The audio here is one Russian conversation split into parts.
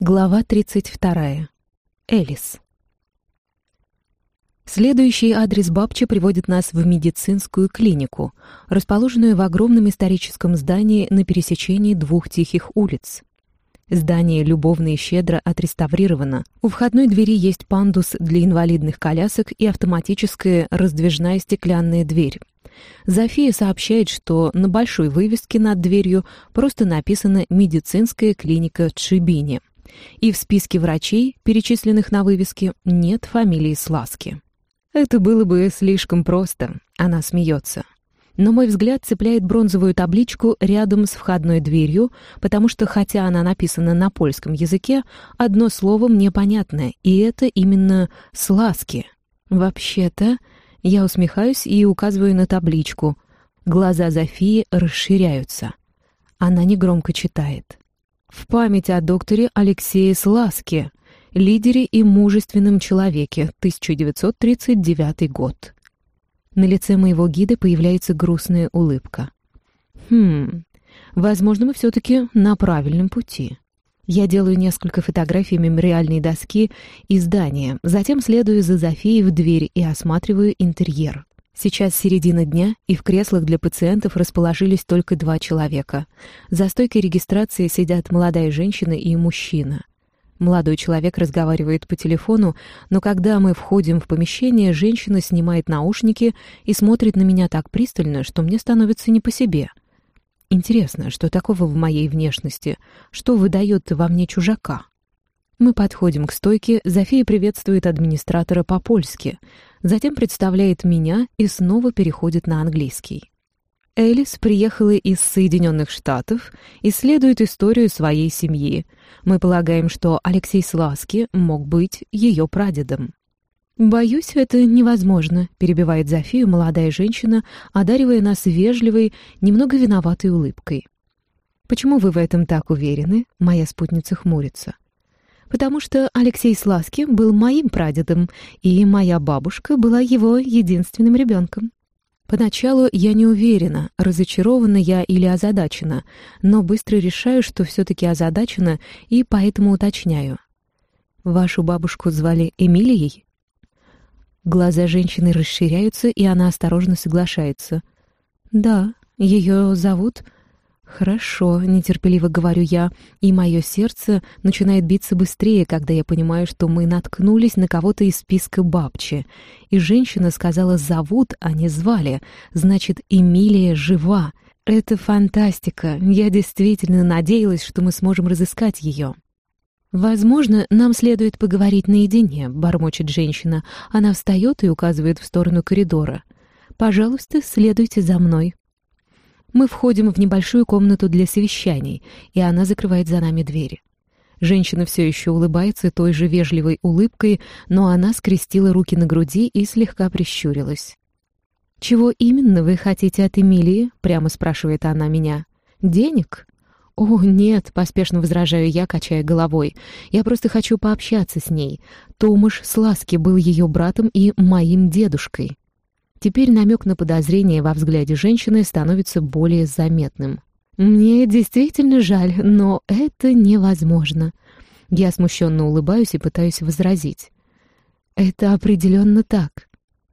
Глава 32. Элис. Следующий адрес Бабчи приводит нас в медицинскую клинику, расположенную в огромном историческом здании на пересечении двух тихих улиц. Здание любовно и щедро отреставрировано. У входной двери есть пандус для инвалидных колясок и автоматическая раздвижная стеклянная дверь. Зофия сообщает, что на большой вывеске над дверью просто написано «Медицинская клиника Чибини», и в списке врачей, перечисленных на вывеске, нет фамилии Сласки. Это было бы слишком просто, она смеется. Но мой взгляд цепляет бронзовую табличку рядом с входной дверью, потому что, хотя она написана на польском языке, одно слово мне понятно, и это именно «сласки». Вообще-то, я усмехаюсь и указываю на табличку. Глаза Зофии расширяются. Она негромко читает. В память о докторе Алексее Сласке, лидере и мужественном человеке, 1939 год. На лице моего гида появляется грустная улыбка. Хм, возможно, мы все-таки на правильном пути. Я делаю несколько фотографий мемориальной доски и здания, затем следую за Зофией в дверь и осматриваю интерьер. Сейчас середина дня, и в креслах для пациентов расположились только два человека. За стойкой регистрации сидят молодая женщина и мужчина. Молодой человек разговаривает по телефону, но когда мы входим в помещение, женщина снимает наушники и смотрит на меня так пристально, что мне становится не по себе. Интересно, что такого в моей внешности? Что выдает во мне чужака? Мы подходим к стойке, Зофия приветствует администратора по-польски, затем представляет меня и снова переходит на английский. Элис приехала из Соединенных Штатов, исследует историю своей семьи. Мы полагаем, что Алексей Сласки мог быть ее прадедом. «Боюсь, это невозможно», — перебивает Зофию молодая женщина, одаривая нас вежливой, немного виноватой улыбкой. «Почему вы в этом так уверены?» — моя спутница хмурится потому что Алексей Сласки был моим прадедом, и моя бабушка была его единственным ребенком. Поначалу я не уверена, разочарована я или озадачена, но быстро решаю, что все-таки озадачена, и поэтому уточняю. «Вашу бабушку звали Эмилией?» Глаза женщины расширяются, и она осторожно соглашается. «Да, ее зовут «Хорошо», — нетерпеливо говорю я, и мое сердце начинает биться быстрее, когда я понимаю, что мы наткнулись на кого-то из списка Бабчи. И женщина сказала «зовут», а не «звали». Значит, Эмилия жива. Это фантастика. Я действительно надеялась, что мы сможем разыскать ее. «Возможно, нам следует поговорить наедине», — бормочет женщина. Она встает и указывает в сторону коридора. «Пожалуйста, следуйте за мной». Мы входим в небольшую комнату для совещаний, и она закрывает за нами двери. Женщина все еще улыбается той же вежливой улыбкой, но она скрестила руки на груди и слегка прищурилась. «Чего именно вы хотите от Эмилии?» — прямо спрашивает она меня. «Денег?» «О, нет», — поспешно возражаю я, качая головой. «Я просто хочу пообщаться с ней. Томаш Сласки был ее братом и моим дедушкой». Теперь намек на подозрение во взгляде женщины становится более заметным. «Мне действительно жаль, но это невозможно». Я смущенно улыбаюсь и пытаюсь возразить. «Это определенно так.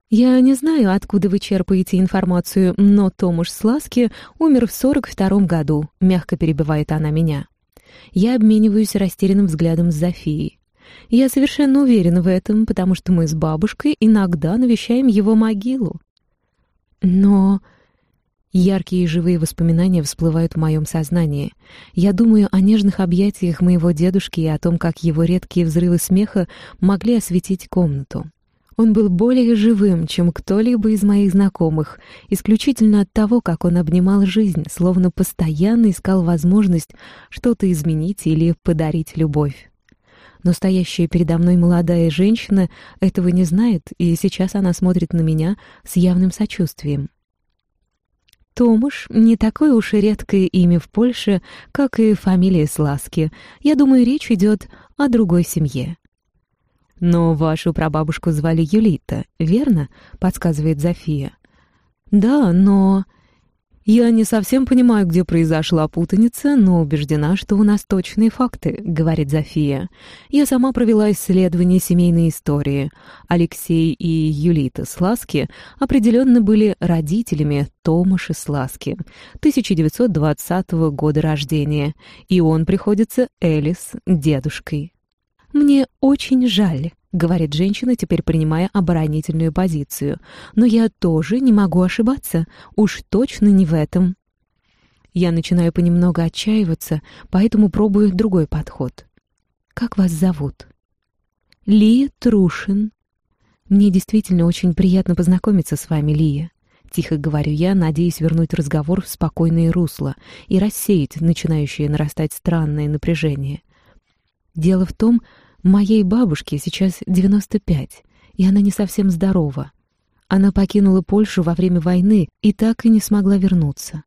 Я не знаю, откуда вы черпаете информацию, но Томаш Сласки умер в 42-м году», — мягко перебивает она меня. Я обмениваюсь растерянным взглядом с Зофией. Я совершенно уверена в этом, потому что мы с бабушкой иногда навещаем его могилу. Но... Яркие и живые воспоминания всплывают в моем сознании. Я думаю о нежных объятиях моего дедушки и о том, как его редкие взрывы смеха могли осветить комнату. Он был более живым, чем кто-либо из моих знакомых, исключительно от того, как он обнимал жизнь, словно постоянно искал возможность что-то изменить или подарить любовь но стоящая передо мной молодая женщина этого не знает, и сейчас она смотрит на меня с явным сочувствием. Томуш — не такое уж и редкое имя в Польше, как и фамилия Сласки. Я думаю, речь идет о другой семье. «Но вашу прабабушку звали Юлита, верно?» — подсказывает Зофия. «Да, но...» «Я не совсем понимаю, где произошла путаница, но убеждена, что у нас точные факты», — говорит Зофия. «Я сама провела исследование семейной истории. Алексей и Юлита Сласки определенно были родителями Томаша Сласки, 1920 года рождения, и он приходится Элис дедушкой». «Мне очень жаль», — говорит женщина, теперь принимая оборонительную позицию. «Но я тоже не могу ошибаться. Уж точно не в этом». Я начинаю понемногу отчаиваться, поэтому пробую другой подход. «Как вас зовут?» «Лия Трушин». «Мне действительно очень приятно познакомиться с вами, Лия». Тихо говорю я, надеясь вернуть разговор в спокойное русло и рассеять начинающее нарастать странное напряжение. Дело в том, Моей бабушке сейчас 95, и она не совсем здорова. Она покинула Польшу во время войны и так и не смогла вернуться.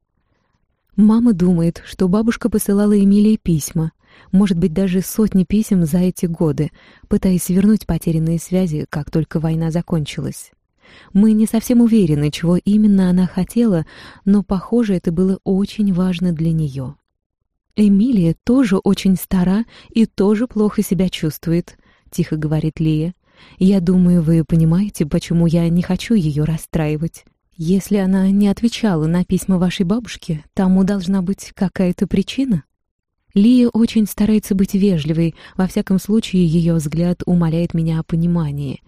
Мама думает, что бабушка посылала Эмилии письма, может быть, даже сотни писем за эти годы, пытаясь вернуть потерянные связи, как только война закончилась. Мы не совсем уверены, чего именно она хотела, но, похоже, это было очень важно для нее. «Эмилия тоже очень стара и тоже плохо себя чувствует», — тихо говорит Лия. «Я думаю, вы понимаете, почему я не хочу ее расстраивать. Если она не отвечала на письма вашей бабушки, тому должна быть какая-то причина». Лия очень старается быть вежливой, во всяком случае ее взгляд умоляет меня о понимании.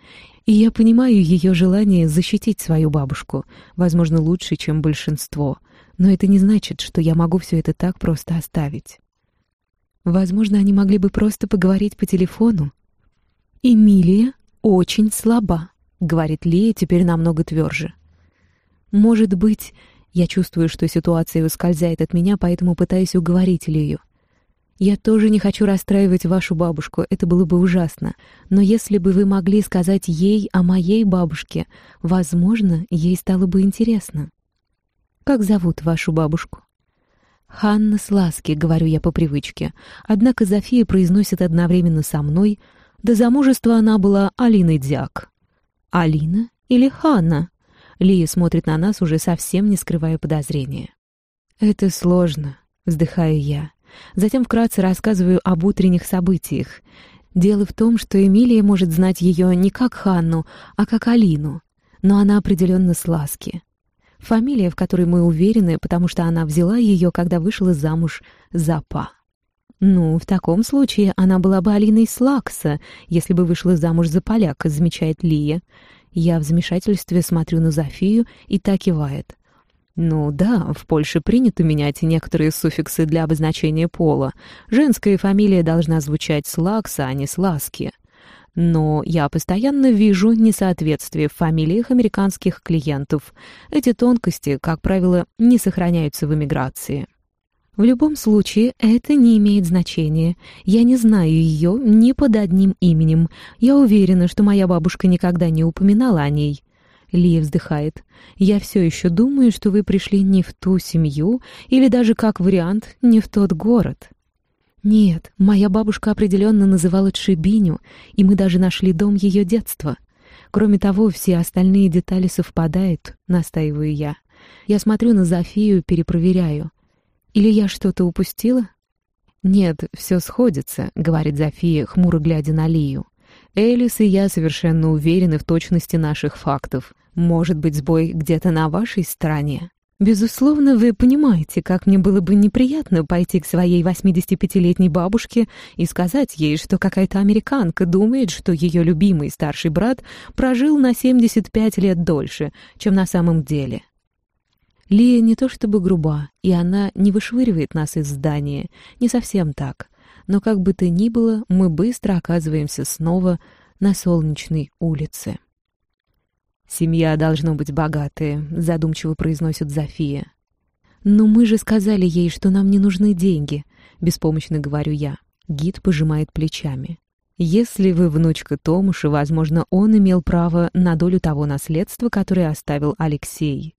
И я понимаю ее желание защитить свою бабушку, возможно, лучше, чем большинство — но это не значит, что я могу все это так просто оставить. Возможно, они могли бы просто поговорить по телефону. «Эмилия очень слаба», — говорит Лия теперь намного тверже. «Может быть, я чувствую, что ситуация ускользает от меня, поэтому пытаюсь уговорить Лию. Я тоже не хочу расстраивать вашу бабушку, это было бы ужасно. Но если бы вы могли сказать ей о моей бабушке, возможно, ей стало бы интересно». «Как зовут вашу бабушку?» «Ханна Сласки», — говорю я по привычке. Однако Зофия произносит одновременно со мной. До замужества она была Алиной Дзяк. «Алина или Ханна?» Лия смотрит на нас, уже совсем не скрывая подозрения. «Это сложно», — вздыхаю я. Затем вкратце рассказываю об утренних событиях. Дело в том, что Эмилия может знать ее не как Ханну, а как Алину, но она определенно с Ласки. Фамилия, в которой мы уверены, потому что она взяла ее, когда вышла замуж за Па. «Ну, в таком случае она была бы Алиной Слакса, если бы вышла замуж за поляка», — замечает Лия. Я в замешательстве смотрю на Зофию, и та кивает. «Ну да, в Польше принято менять некоторые суффиксы для обозначения пола. Женская фамилия должна звучать Слакса, а не Сласки но я постоянно вижу несоответствие в фамилиях американских клиентов. Эти тонкости, как правило, не сохраняются в эмиграции. В любом случае, это не имеет значения. Я не знаю ее ни под одним именем. Я уверена, что моя бабушка никогда не упоминала о ней. Лия вздыхает. «Я все еще думаю, что вы пришли не в ту семью или даже, как вариант, не в тот город». Нет, моя бабушка определенно называла Тшибиню, и мы даже нашли дом ее детства. Кроме того, все остальные детали совпадают, настаиваю я. Я смотрю на Зофию, перепроверяю. Или я что-то упустила? «Нет, все сходится», — говорит Зофия, хмуро глядя на Лию. «Элис и я совершенно уверены в точности наших фактов. Может быть, сбой где-то на вашей стороне?» Безусловно, вы понимаете, как мне было бы неприятно пойти к своей 85-летней бабушке и сказать ей, что какая-то американка думает, что ее любимый старший брат прожил на 75 лет дольше, чем на самом деле. Лия не то чтобы груба, и она не вышвыривает нас из здания, не совсем так. Но как бы то ни было, мы быстро оказываемся снова на солнечной улице. «Семья должно быть богатая», — задумчиво произносит Зофия. «Но мы же сказали ей, что нам не нужны деньги», — беспомощно говорю я. Гид пожимает плечами. «Если вы внучка Томуша, возможно, он имел право на долю того наследства, которое оставил Алексей.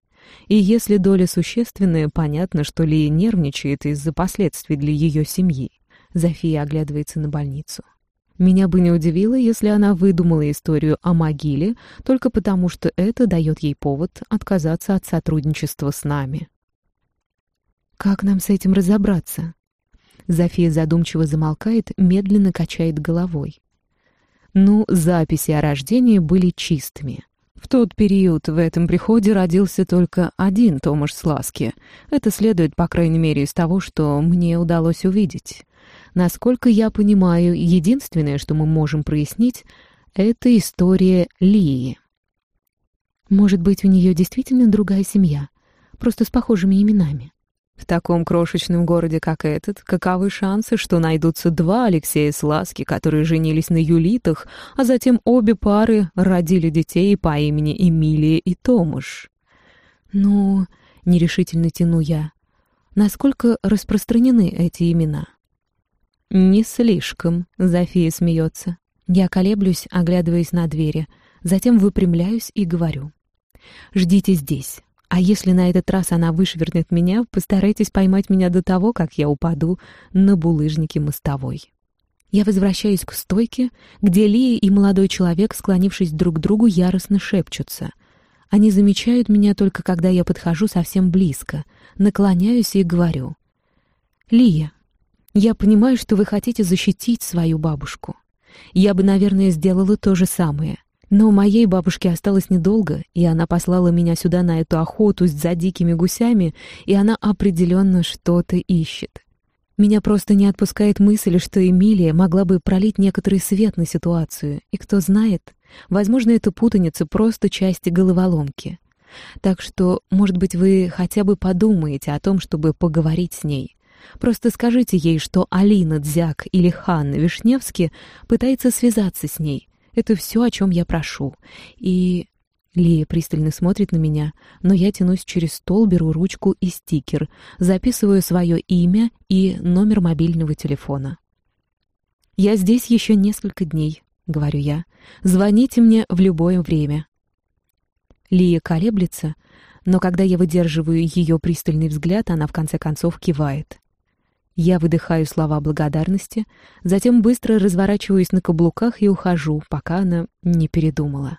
И если доля существенная, понятно, что Лия нервничает из-за последствий для ее семьи». Зофия оглядывается на больницу. Меня бы не удивило, если она выдумала историю о могиле только потому, что это дает ей повод отказаться от сотрудничества с нами. Как нам с этим разобраться? Зофия задумчиво замолкает, медленно качает головой. Ну, записи о рождении были чистыми. В тот период в этом приходе родился только один Томаш Сласки. Это следует, по крайней мере, из того, что мне удалось увидеть. Насколько я понимаю, единственное, что мы можем прояснить, это история Лии. Может быть, у нее действительно другая семья, просто с похожими именами. В таком крошечном городе, как этот, каковы шансы, что найдутся два Алексея Сласки, которые женились на Юлитах, а затем обе пары родили детей по имени Эмилия и Томаш? Ну, нерешительно тяну я. Насколько распространены эти имена? Не слишком, Зофия смеется. Я колеблюсь, оглядываясь на двери, затем выпрямляюсь и говорю. «Ждите здесь. А если на этот раз она вышвырнет меня, постарайтесь поймать меня до того, как я упаду на булыжнике мостовой». Я возвращаюсь к стойке, где Лия и молодой человек, склонившись друг к другу, яростно шепчутся. Они замечают меня только когда я подхожу совсем близко, наклоняюсь и говорю. «Лия, я понимаю, что вы хотите защитить свою бабушку. Я бы, наверное, сделала то же самое. Но моей бабушке осталось недолго, и она послала меня сюда на эту охоту за дикими гусями, и она определенно что-то ищет. Меня просто не отпускает мысль, что Эмилия могла бы пролить некоторый свет на ситуацию, и кто знает, возможно, эта путаница просто части головоломки. Так что, может быть, вы хотя бы подумаете о том, чтобы поговорить с ней. Просто скажите ей, что Алина Дзяк или Ханна Вишневски пытается связаться с ней. Это все, о чем я прошу. И... Лия пристально смотрит на меня, но я тянусь через стол, беру ручку и стикер, записываю свое имя и номер мобильного телефона. «Я здесь еще несколько дней», — говорю я. «Звоните мне в любое время». Лия колеблется, но когда я выдерживаю ее пристальный взгляд, она в конце концов кивает. Я выдыхаю слова благодарности, затем быстро разворачиваюсь на каблуках и ухожу, пока она не передумала.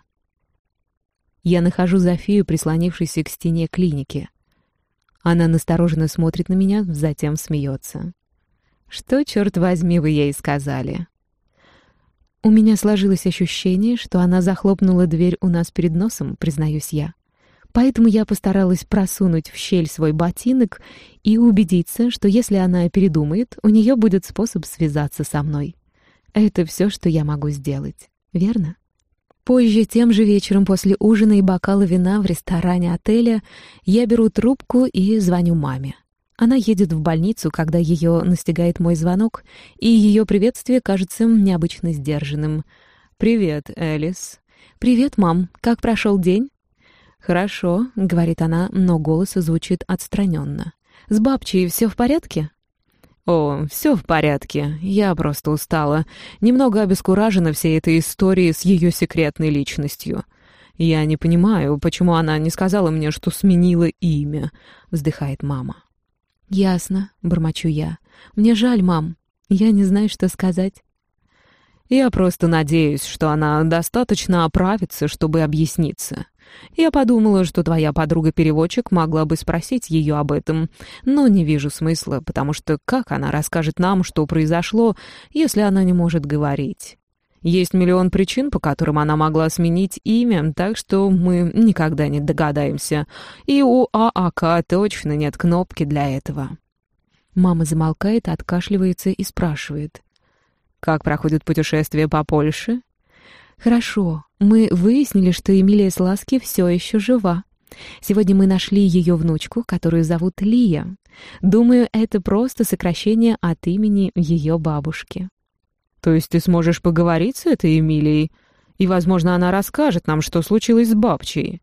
Я нахожу Зофию, прислонившейся к стене клиники. Она настороженно смотрит на меня, затем смеется. «Что, черт возьми, вы ей сказали?» У меня сложилось ощущение, что она захлопнула дверь у нас перед носом, признаюсь я. Поэтому я постаралась просунуть в щель свой ботинок и убедиться, что если она передумает, у нее будет способ связаться со мной. Это все, что я могу сделать, верно? Позже, тем же вечером после ужина и бокала вина в ресторане отеля, я беру трубку и звоню маме. Она едет в больницу, когда ее настигает мой звонок, и ее приветствие кажется необычно сдержанным. «Привет, Элис». «Привет, мам. Как прошел день?» «Хорошо», — говорит она, но голос звучит отстраненно. «С бабчей все в порядке?» «О, все в порядке. Я просто устала. Немного обескуражена всей этой историей с ее секретной личностью. Я не понимаю, почему она не сказала мне, что сменила имя», — вздыхает мама. «Ясно», — бормочу я. «Мне жаль, мам. Я не знаю, что сказать». «Я просто надеюсь, что она достаточно оправится, чтобы объясниться. Я подумала, что твоя подруга-переводчик могла бы спросить ее об этом, но не вижу смысла, потому что как она расскажет нам, что произошло, если она не может говорить? Есть миллион причин, по которым она могла сменить имя, так что мы никогда не догадаемся. И у ААК точно нет кнопки для этого. Мама замолкает, откашливается и спрашивает. «Как проходит путешествие по Польше?» «Хорошо. Мы выяснили, что Эмилия Сласки все еще жива. Сегодня мы нашли ее внучку, которую зовут Лия. Думаю, это просто сокращение от имени ее бабушки». «То есть ты сможешь поговорить с этой Эмилией? И, возможно, она расскажет нам, что случилось с бабчей?»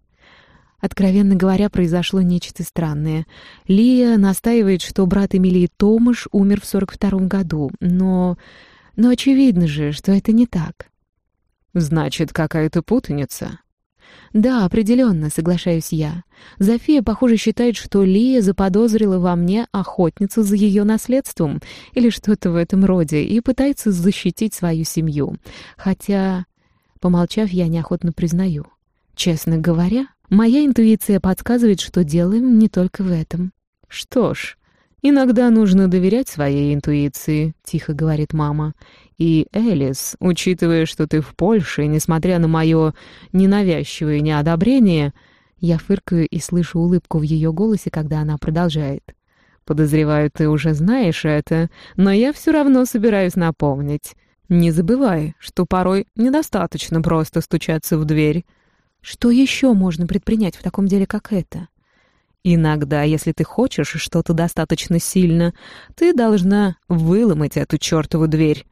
Откровенно говоря, произошло нечто странное. Лия настаивает, что брат Эмилии Томаш умер в 42 году, но... Но очевидно же, что это не так. «Значит, какая-то путаница?» «Да, определенно, соглашаюсь я. Зофия, похоже, считает, что Лия заподозрила во мне охотницу за ее наследством или что-то в этом роде и пытается защитить свою семью. Хотя, помолчав, я неохотно признаю. Честно говоря, моя интуиция подсказывает, что делаем не только в этом. Что ж, «Иногда нужно доверять своей интуиции», — тихо говорит мама. «И, Элис, учитывая, что ты в Польше, несмотря на мое ненавязчивое неодобрение...» Я фыркаю и слышу улыбку в ее голосе, когда она продолжает. «Подозреваю, ты уже знаешь это, но я все равно собираюсь напомнить. Не забывай, что порой недостаточно просто стучаться в дверь». «Что еще можно предпринять в таком деле, как это?» Иногда, если ты хочешь что-то достаточно сильно, ты должна выломать эту чертову дверь.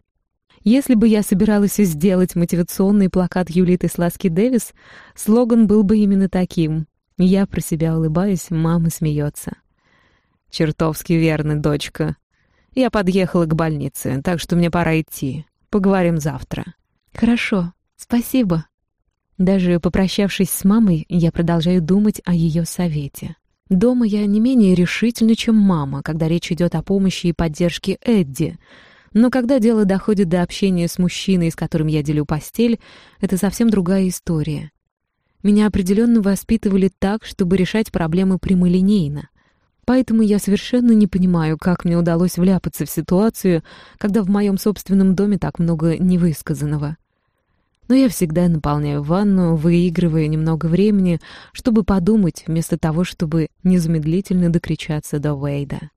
Если бы я собиралась сделать мотивационный плакат Юлиты Сласки Дэвис, слоган был бы именно таким. Я про себя улыбаюсь, мама смеется. «Чертовски верно, дочка. Я подъехала к больнице, так что мне пора идти. Поговорим завтра». «Хорошо, спасибо». Даже попрощавшись с мамой, я продолжаю думать о ее совете. Дома я не менее решительна, чем мама, когда речь идет о помощи и поддержке Эдди. Но когда дело доходит до общения с мужчиной, с которым я делю постель, это совсем другая история. Меня определенно воспитывали так, чтобы решать проблемы прямолинейно. Поэтому я совершенно не понимаю, как мне удалось вляпаться в ситуацию, когда в моем собственном доме так много невысказанного но я всегда наполняю ванну, выигрывая немного времени, чтобы подумать, вместо того, чтобы незамедлительно докричаться до Уэйда.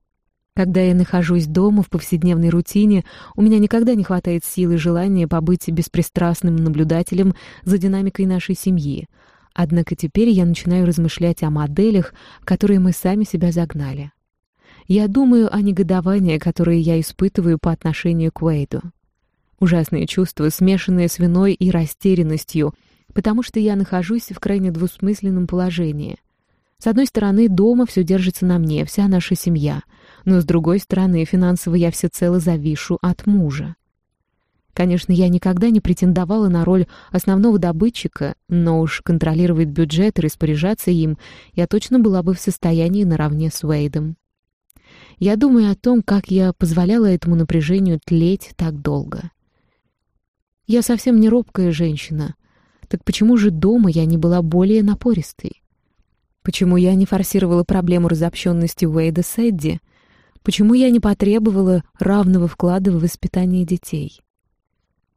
Когда я нахожусь дома в повседневной рутине, у меня никогда не хватает сил и желания побыть беспристрастным наблюдателем за динамикой нашей семьи. Однако теперь я начинаю размышлять о моделях, которые мы сами себя загнали. Я думаю о негодовании, которое я испытываю по отношению к Уэйду. Ужасные чувства, смешанные с виной и растерянностью, потому что я нахожусь в крайне двусмысленном положении. С одной стороны, дома все держится на мне, вся наша семья, но с другой стороны, финансово я всецело завишу от мужа. Конечно, я никогда не претендовала на роль основного добытчика, но уж контролировать бюджет и распоряжаться им я точно была бы в состоянии наравне с Уэйдом. Я думаю о том, как я позволяла этому напряжению тлеть так долго. Я совсем не робкая женщина. Так почему же дома я не была более напористой? Почему я не форсировала проблему разобщенности Уэйда с Эдди? Почему я не потребовала равного вклада в воспитание детей?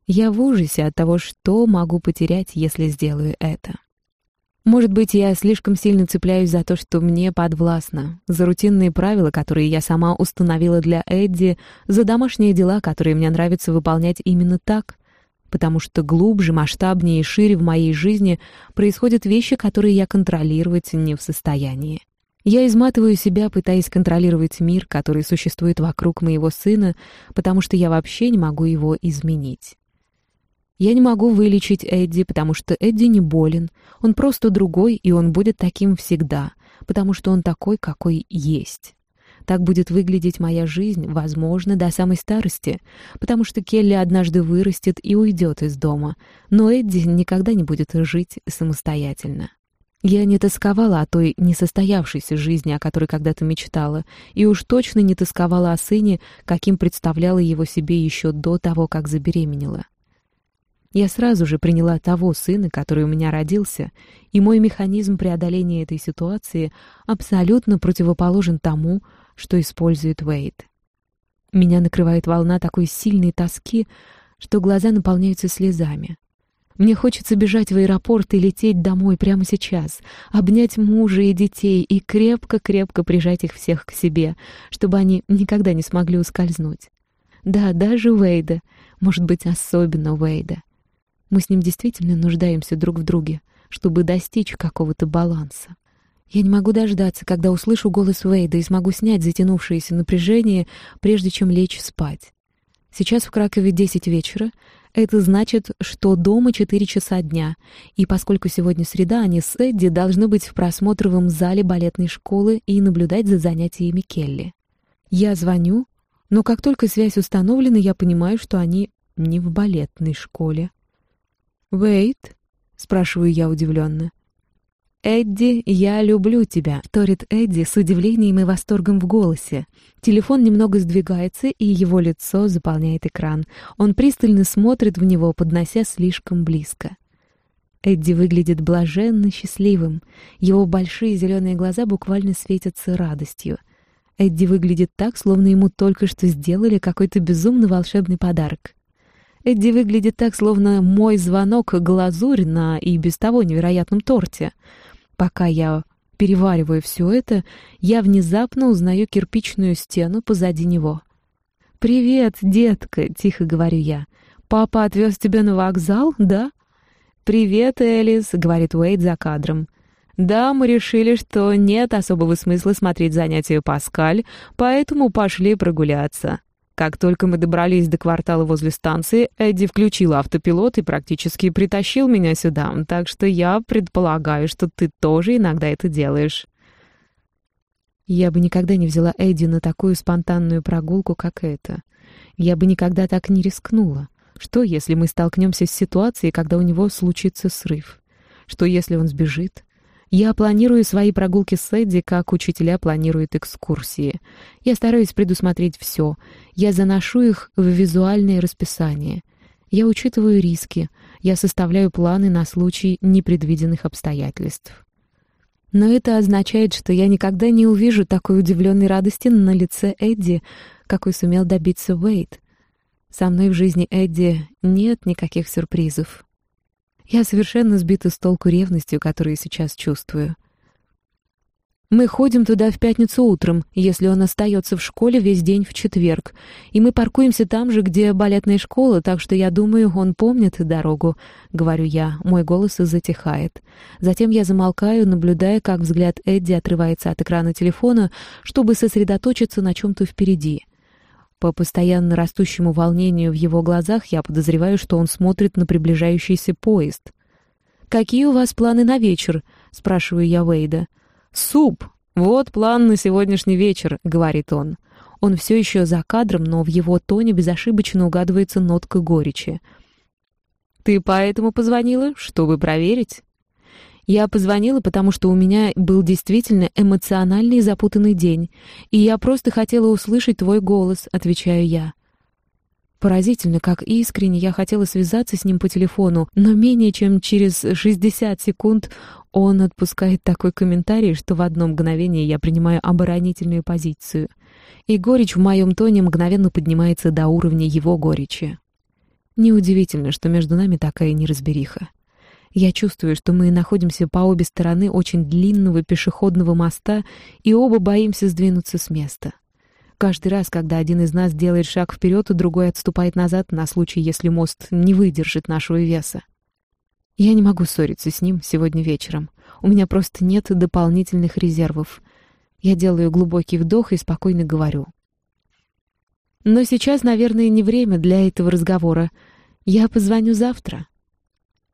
Я в ужасе от того, что могу потерять, если сделаю это. Может быть, я слишком сильно цепляюсь за то, что мне подвластно, за рутинные правила, которые я сама установила для Эдди, за домашние дела, которые мне нравится выполнять именно так, потому что глубже, масштабнее и шире в моей жизни происходят вещи, которые я контролировать не в состоянии. Я изматываю себя, пытаясь контролировать мир, который существует вокруг моего сына, потому что я вообще не могу его изменить. Я не могу вылечить Эдди, потому что Эдди не болен, он просто другой, и он будет таким всегда, потому что он такой, какой есть. Так будет выглядеть моя жизнь, возможно, до самой старости, потому что Келли однажды вырастет и уйдет из дома, но Эдди никогда не будет жить самостоятельно. Я не тосковала о той несостоявшейся жизни, о которой когда-то мечтала, и уж точно не тосковала о сыне, каким представляла его себе еще до того, как забеременела. Я сразу же приняла того сына, который у меня родился, и мой механизм преодоления этой ситуации абсолютно противоположен тому, что использует Уэйд. Меня накрывает волна такой сильной тоски, что глаза наполняются слезами. Мне хочется бежать в аэропорт и лететь домой прямо сейчас, обнять мужа и детей и крепко-крепко прижать их всех к себе, чтобы они никогда не смогли ускользнуть. Да, даже Уэйда, может быть, особенно Уэйда. Мы с ним действительно нуждаемся друг в друге, чтобы достичь какого-то баланса. Я не могу дождаться, когда услышу голос Уэйда и смогу снять затянувшееся напряжение, прежде чем лечь спать. Сейчас в Кракове 10 вечера. Это значит, что дома 4 часа дня. И поскольку сегодня среда, они с Эдди должны быть в просмотровом зале балетной школы и наблюдать за занятиями Келли. Я звоню, но как только связь установлена, я понимаю, что они не в балетной школе. «Вейт?» — спрашиваю я удивленно. «Эдди, я люблю тебя», — вторит Эдди с удивлением и восторгом в голосе. Телефон немного сдвигается, и его лицо заполняет экран. Он пристально смотрит в него, поднося слишком близко. Эдди выглядит блаженно счастливым. Его большие зеленые глаза буквально светятся радостью. Эдди выглядит так, словно ему только что сделали какой-то безумно волшебный подарок. Эдди выглядит так, словно мой звонок — глазурь на и без того невероятном торте. Пока я перевариваю все это, я внезапно узнаю кирпичную стену позади него. «Привет, детка!» — тихо говорю я. «Папа отвез тебя на вокзал, да?» «Привет, Элис», — говорит Уэйд за кадром. «Да, мы решили, что нет особого смысла смотреть занятия Паскаль, поэтому пошли прогуляться». Как только мы добрались до квартала возле станции, Эдди включил автопилот и практически притащил меня сюда, так что я предполагаю, что ты тоже иногда это делаешь. Я бы никогда не взяла Эдди на такую спонтанную прогулку, как эта. Я бы никогда так не рискнула. Что, если мы столкнемся с ситуацией, когда у него случится срыв? Что, если он сбежит? Я планирую свои прогулки с Эдди, как учителя планируют экскурсии. Я стараюсь предусмотреть все. Я заношу их в визуальное расписание. Я учитываю риски. Я составляю планы на случай непредвиденных обстоятельств. Но это означает, что я никогда не увижу такой удивленной радости на лице Эдди, какой сумел добиться Уэйд. Со мной в жизни Эдди нет никаких сюрпризов. Я совершенно сбита с толку ревностью, которую сейчас чувствую. Мы ходим туда в пятницу утром, если он остается в школе весь день в четверг, и мы паркуемся там же, где балетная школа, так что я думаю, он помнит дорогу, — говорю я, мой голос затихает. Затем я замолкаю, наблюдая, как взгляд Эдди отрывается от экрана телефона, чтобы сосредоточиться на чем-то впереди. По постоянно растущему волнению в его глазах я подозреваю, что он смотрит на приближающийся поезд. «Какие у вас планы на вечер?» — спрашиваю я Уэйда. «Суп! Вот план на сегодняшний вечер», — говорит он. Он все еще за кадром, но в его тоне безошибочно угадывается нотка горечи. «Ты поэтому позвонила, чтобы проверить?» Я позвонила, потому что у меня был действительно эмоциональный и запутанный день, и я просто хотела услышать твой голос, отвечаю я. Поразительно, как искренне я хотела связаться с ним по телефону, но менее чем через 60 секунд он отпускает такой комментарий, что в одно мгновение я принимаю оборонительную позицию. И горечь в моем тоне мгновенно поднимается до уровня его горечи. Неудивительно, что между нами такая неразбериха. Я чувствую, что мы находимся по обе стороны очень длинного пешеходного моста и оба боимся сдвинуться с места. Каждый раз, когда один из нас делает шаг вперед, другой отступает назад на случай, если мост не выдержит нашего веса. Я не могу ссориться с ним сегодня вечером. У меня просто нет дополнительных резервов. Я делаю глубокий вдох и спокойно говорю. Но сейчас, наверное, не время для этого разговора. Я позвоню завтра.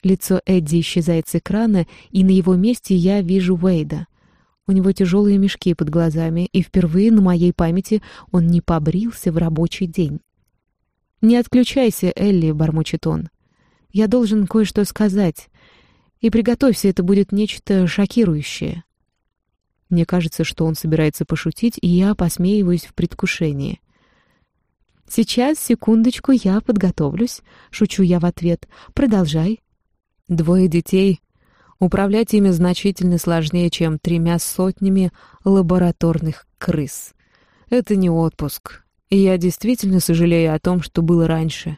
Лицо Эдди исчезает с экрана, и на его месте я вижу Уэйда. У него тяжелые мешки под глазами, и впервые на моей памяти он не побрился в рабочий день. «Не отключайся, Элли», — бормочет он. «Я должен кое-что сказать. И приготовься, это будет нечто шокирующее». Мне кажется, что он собирается пошутить, и я посмеиваюсь в предвкушении. «Сейчас, секундочку, я подготовлюсь», — шучу я в ответ. «Продолжай». Двое детей. Управлять ими значительно сложнее, чем тремя сотнями лабораторных крыс. Это не отпуск. И я действительно сожалею о том, что было раньше.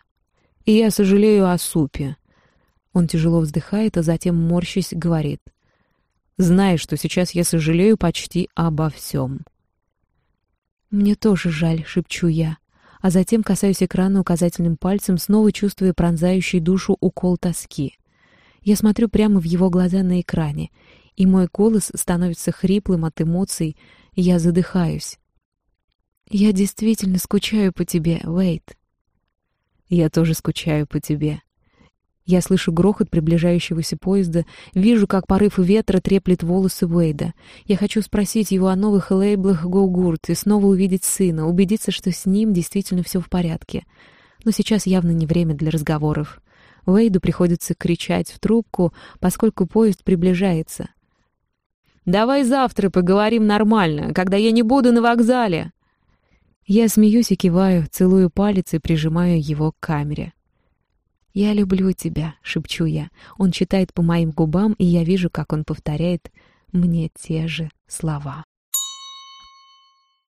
И я сожалею о супе. Он тяжело вздыхает, а затем, морщись, говорит. Знай, что сейчас я сожалею почти обо всем. «Мне тоже жаль», — шепчу я, а затем касаюсь экрана указательным пальцем, снова чувствуя пронзающий душу укол тоски. Я смотрю прямо в его глаза на экране, и мой голос становится хриплым от эмоций, я задыхаюсь. «Я действительно скучаю по тебе, Уэйт». «Я тоже скучаю по тебе». Я слышу грохот приближающегося поезда, вижу, как порыв ветра треплет волосы Уэйда. Я хочу спросить его о новых лейблах Гоугурт и снова увидеть сына, убедиться, что с ним действительно все в порядке. Но сейчас явно не время для разговоров. Уэйду приходится кричать в трубку, поскольку поезд приближается. «Давай завтра поговорим нормально, когда я не буду на вокзале!» Я смеюсь и киваю, целую палец и прижимаю его к камере. «Я люблю тебя», — шепчу я. Он читает по моим губам, и я вижу, как он повторяет мне те же слова.